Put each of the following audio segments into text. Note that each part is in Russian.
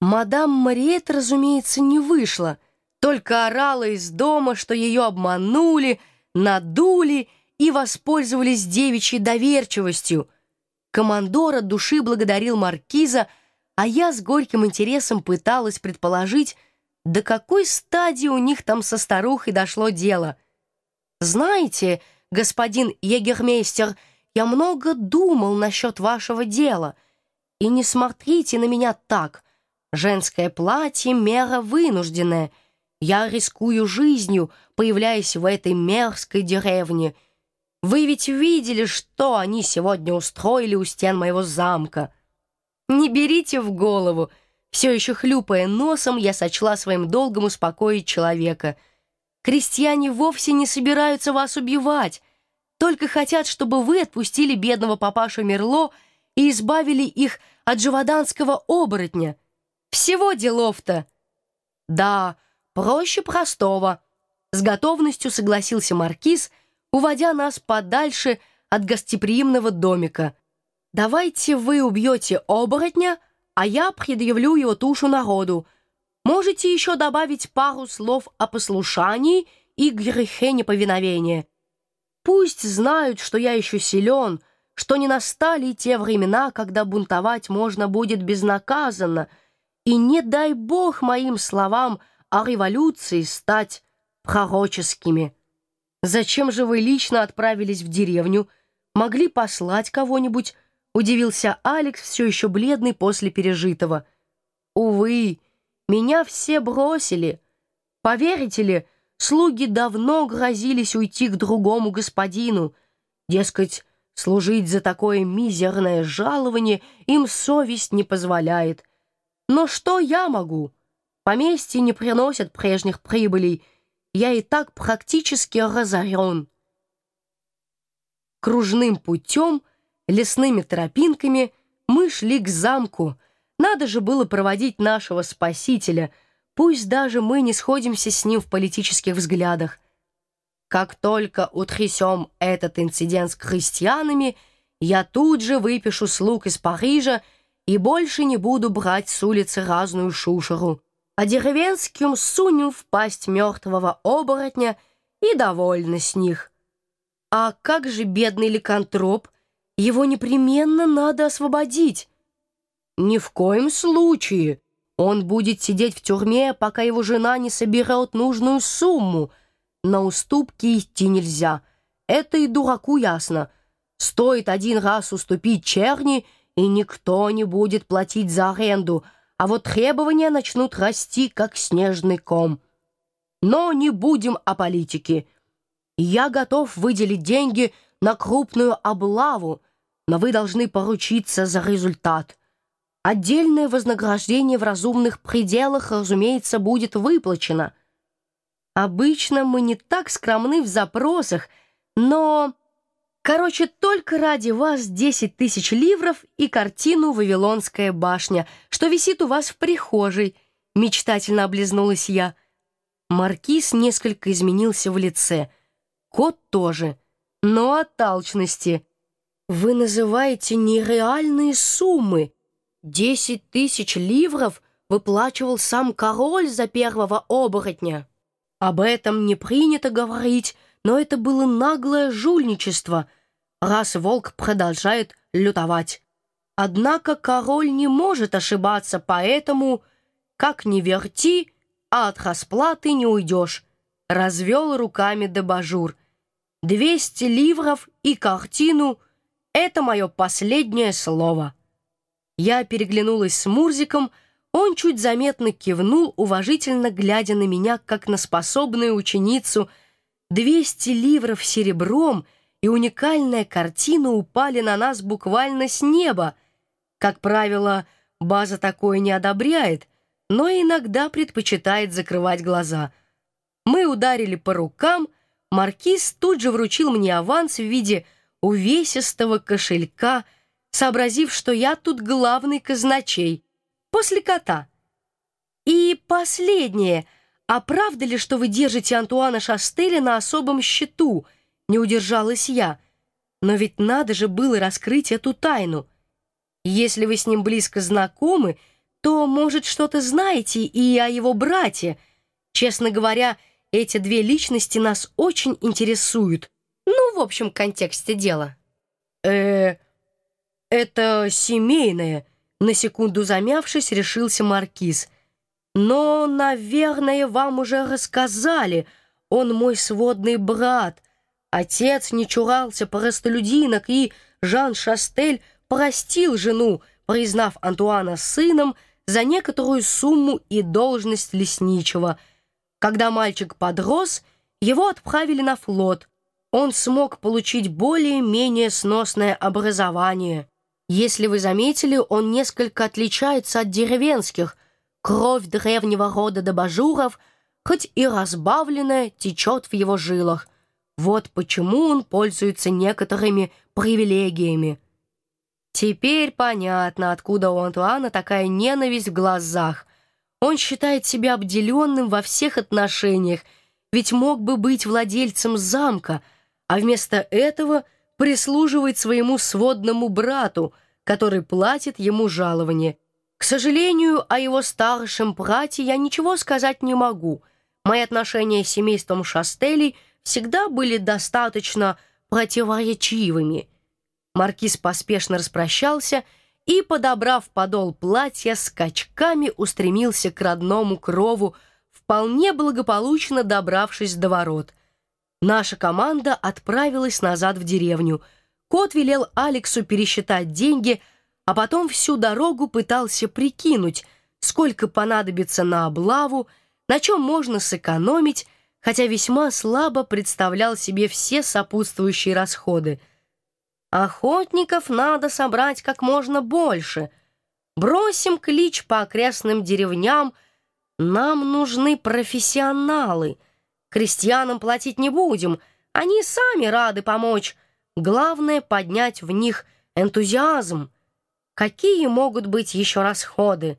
Мадам Мариет, разумеется, не вышла, только орала из дома, что ее обманули, надули и воспользовались девичьей доверчивостью. Командор от души благодарил маркиза, а я с горьким интересом пыталась предположить, до какой стадии у них там со старухой дошло дело. «Знаете, господин егермейстер, я много думал насчет вашего дела, и не смотрите на меня так». Женское платье — мера вынужденная. Я рискую жизнью, появляясь в этой мерзкой деревне. Вы ведь видели, что они сегодня устроили у стен моего замка. Не берите в голову. Все еще хлюпая носом, я сочла своим долгом успокоить человека. Крестьяне вовсе не собираются вас убивать, только хотят, чтобы вы отпустили бедного папашу Мерло и избавили их от живоданского оборотня. Всего делов-то. Да, проще простого. С готовностью согласился Маркиз, уводя нас подальше от гостеприимного домика. Давайте вы убьете оборотня, а я предъявлю его тушу народу. Можете еще добавить пару слов о послушании и грехе неповиновения. Пусть знают, что я еще силен, что не настали те времена, когда бунтовать можно будет безнаказанно — и не дай бог моим словам о революции стать пророческими. Зачем же вы лично отправились в деревню? Могли послать кого-нибудь? Удивился Алекс, все еще бледный после пережитого. Увы, меня все бросили. Поверите ли, слуги давно грозились уйти к другому господину. Дескать, служить за такое мизерное жалование им совесть не позволяет. Но что я могу? Поместье не приносят прежних прибылей. Я и так практически разорен. Кружным путем, лесными тропинками мы шли к замку. Надо же было проводить нашего спасителя, пусть даже мы не сходимся с ним в политических взглядах. Как только утрясем этот инцидент с крестьянами, я тут же выпишу слуг из Парижа и больше не буду брать с улицы разную шушеру, а деревенским сунем в пасть мертвого оборотня и довольны с них. А как же бедный ликантроп? Его непременно надо освободить. Ни в коем случае. Он будет сидеть в тюрьме, пока его жена не соберет нужную сумму. На уступки идти нельзя. Это и дураку ясно. Стоит один раз уступить черни — и никто не будет платить за аренду, а вот требования начнут расти, как снежный ком. Но не будем о политике. Я готов выделить деньги на крупную облаву, но вы должны поручиться за результат. Отдельное вознаграждение в разумных пределах, разумеется, будет выплачено. Обычно мы не так скромны в запросах, но... Короче, только ради вас 10 тысяч ливров и картину «Вавилонская башня», что висит у вас в прихожей. Мечтательно облизнулась я. Маркиз несколько изменился в лице. Кот тоже. Но от толчности. Вы называете нереальные суммы. Десять тысяч ливров выплачивал сам король за первого оборотня. Об этом не принято говорить, но это было наглое жульничество, раз волк продолжает лютовать. Однако король не может ошибаться, поэтому, как ни верти, а от расплаты не уйдешь, развел руками дебажур. Двести ливров и картину — это мое последнее слово. Я переглянулась с Мурзиком, он чуть заметно кивнул, уважительно глядя на меня, как на способную ученицу — Двести ливров серебром и уникальная картина упали на нас буквально с неба. Как правило, база такое не одобряет, но иногда предпочитает закрывать глаза. Мы ударили по рукам, маркиз тут же вручил мне аванс в виде увесистого кошелька, сообразив, что я тут главный казначей, после кота. И последнее — «А правда ли, что вы держите Антуана Шастеля на особом счету?» Не удержалась я. «Но ведь надо же было раскрыть эту тайну. Если вы с ним близко знакомы, то, может, что-то знаете и о его брате. Честно говоря, эти две личности нас очень интересуют. Ну, в общем контексте дела. э это семейное, на секунду замявшись, решился Маркиз. Но, наверное, вам уже рассказали. Он мой сводный брат. Отец не чурался простолюдинок, и Жан Шастель простил жену, признав Антуана сыном за некоторую сумму и должность лесничего. Когда мальчик подрос, его отправили на флот. Он смог получить более-менее сносное образование. Если вы заметили, он несколько отличается от деревенских. Кровь древнего рода добажуров, хоть и разбавленная, течет в его жилах. Вот почему он пользуется некоторыми привилегиями. Теперь понятно, откуда у Антуана такая ненависть в глазах. Он считает себя обделенным во всех отношениях, ведь мог бы быть владельцем замка, а вместо этого прислуживает своему сводному брату, который платит ему жалование. К сожалению, о его старшем брате я ничего сказать не могу. Мои отношения с семейством Шастелей всегда были достаточно противоречивыми. Маркиз поспешно распрощался и, подобрав подол платья, скачками устремился к родному крову, вполне благополучно добравшись до ворот. Наша команда отправилась назад в деревню. Кот велел Алексу пересчитать деньги, а потом всю дорогу пытался прикинуть, сколько понадобится на облаву, на чем можно сэкономить, хотя весьма слабо представлял себе все сопутствующие расходы — Охотников надо собрать как можно больше. Бросим клич по окрестным деревням. Нам нужны профессионалы. Крестьянам платить не будем. Они сами рады помочь. Главное — поднять в них энтузиазм. Какие могут быть еще расходы?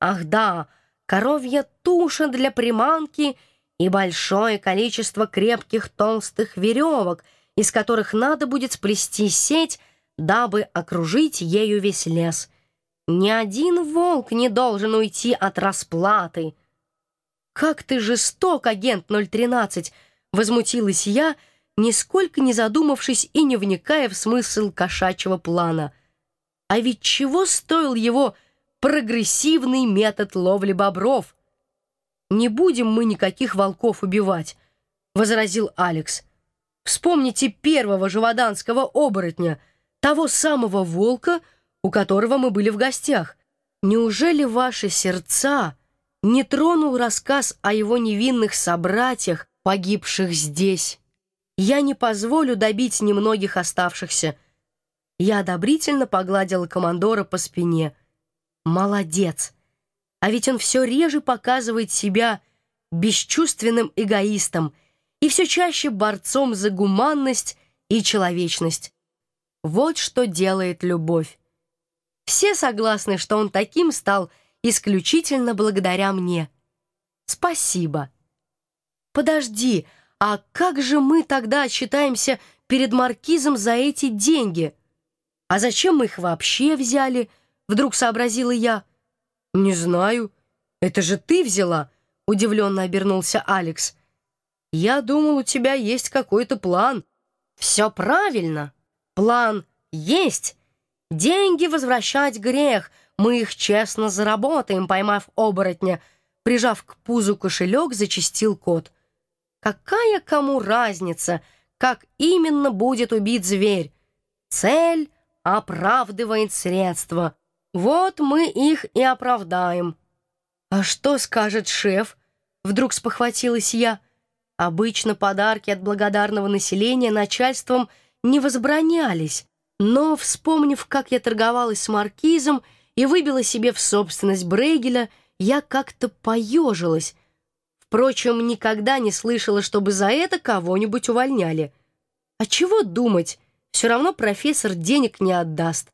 Ах да, коровья туша для приманки и большое количество крепких толстых веревок — из которых надо будет сплести сеть, дабы окружить ею весь лес. Ни один волк не должен уйти от расплаты. «Как ты жесток, агент 013!» — возмутилась я, нисколько не задумавшись и не вникая в смысл кошачьего плана. А ведь чего стоил его прогрессивный метод ловли бобров? «Не будем мы никаких волков убивать», — возразил Алекс. Вспомните первого живоданского оборотня, того самого волка, у которого мы были в гостях. Неужели ваши сердца не тронул рассказ о его невинных собратьях, погибших здесь? Я не позволю добить немногих оставшихся. Я одобрительно погладила командора по спине. Молодец! А ведь он все реже показывает себя бесчувственным эгоистом — и все чаще борцом за гуманность и человечность. Вот что делает любовь. Все согласны, что он таким стал исключительно благодаря мне. Спасибо. Подожди, а как же мы тогда отчитаемся перед маркизом за эти деньги? А зачем мы их вообще взяли? Вдруг сообразила я. Не знаю. Это же ты взяла, удивленно обернулся Алекс. Я думал, у тебя есть какой-то план. Все правильно. План есть. Деньги возвращать грех. Мы их честно заработаем, поймав оборотня. Прижав к пузу кошелек, зачистил кот. Какая кому разница, как именно будет убит зверь? Цель оправдывает средства. Вот мы их и оправдаем. А что скажет шеф? Вдруг спохватилась я. Обычно подарки от благодарного населения начальством не возбранялись, но, вспомнив, как я торговалась с маркизом и выбила себе в собственность Брейгеля, я как-то поежилась. Впрочем, никогда не слышала, чтобы за это кого-нибудь увольняли. А чего думать, все равно профессор денег не отдаст.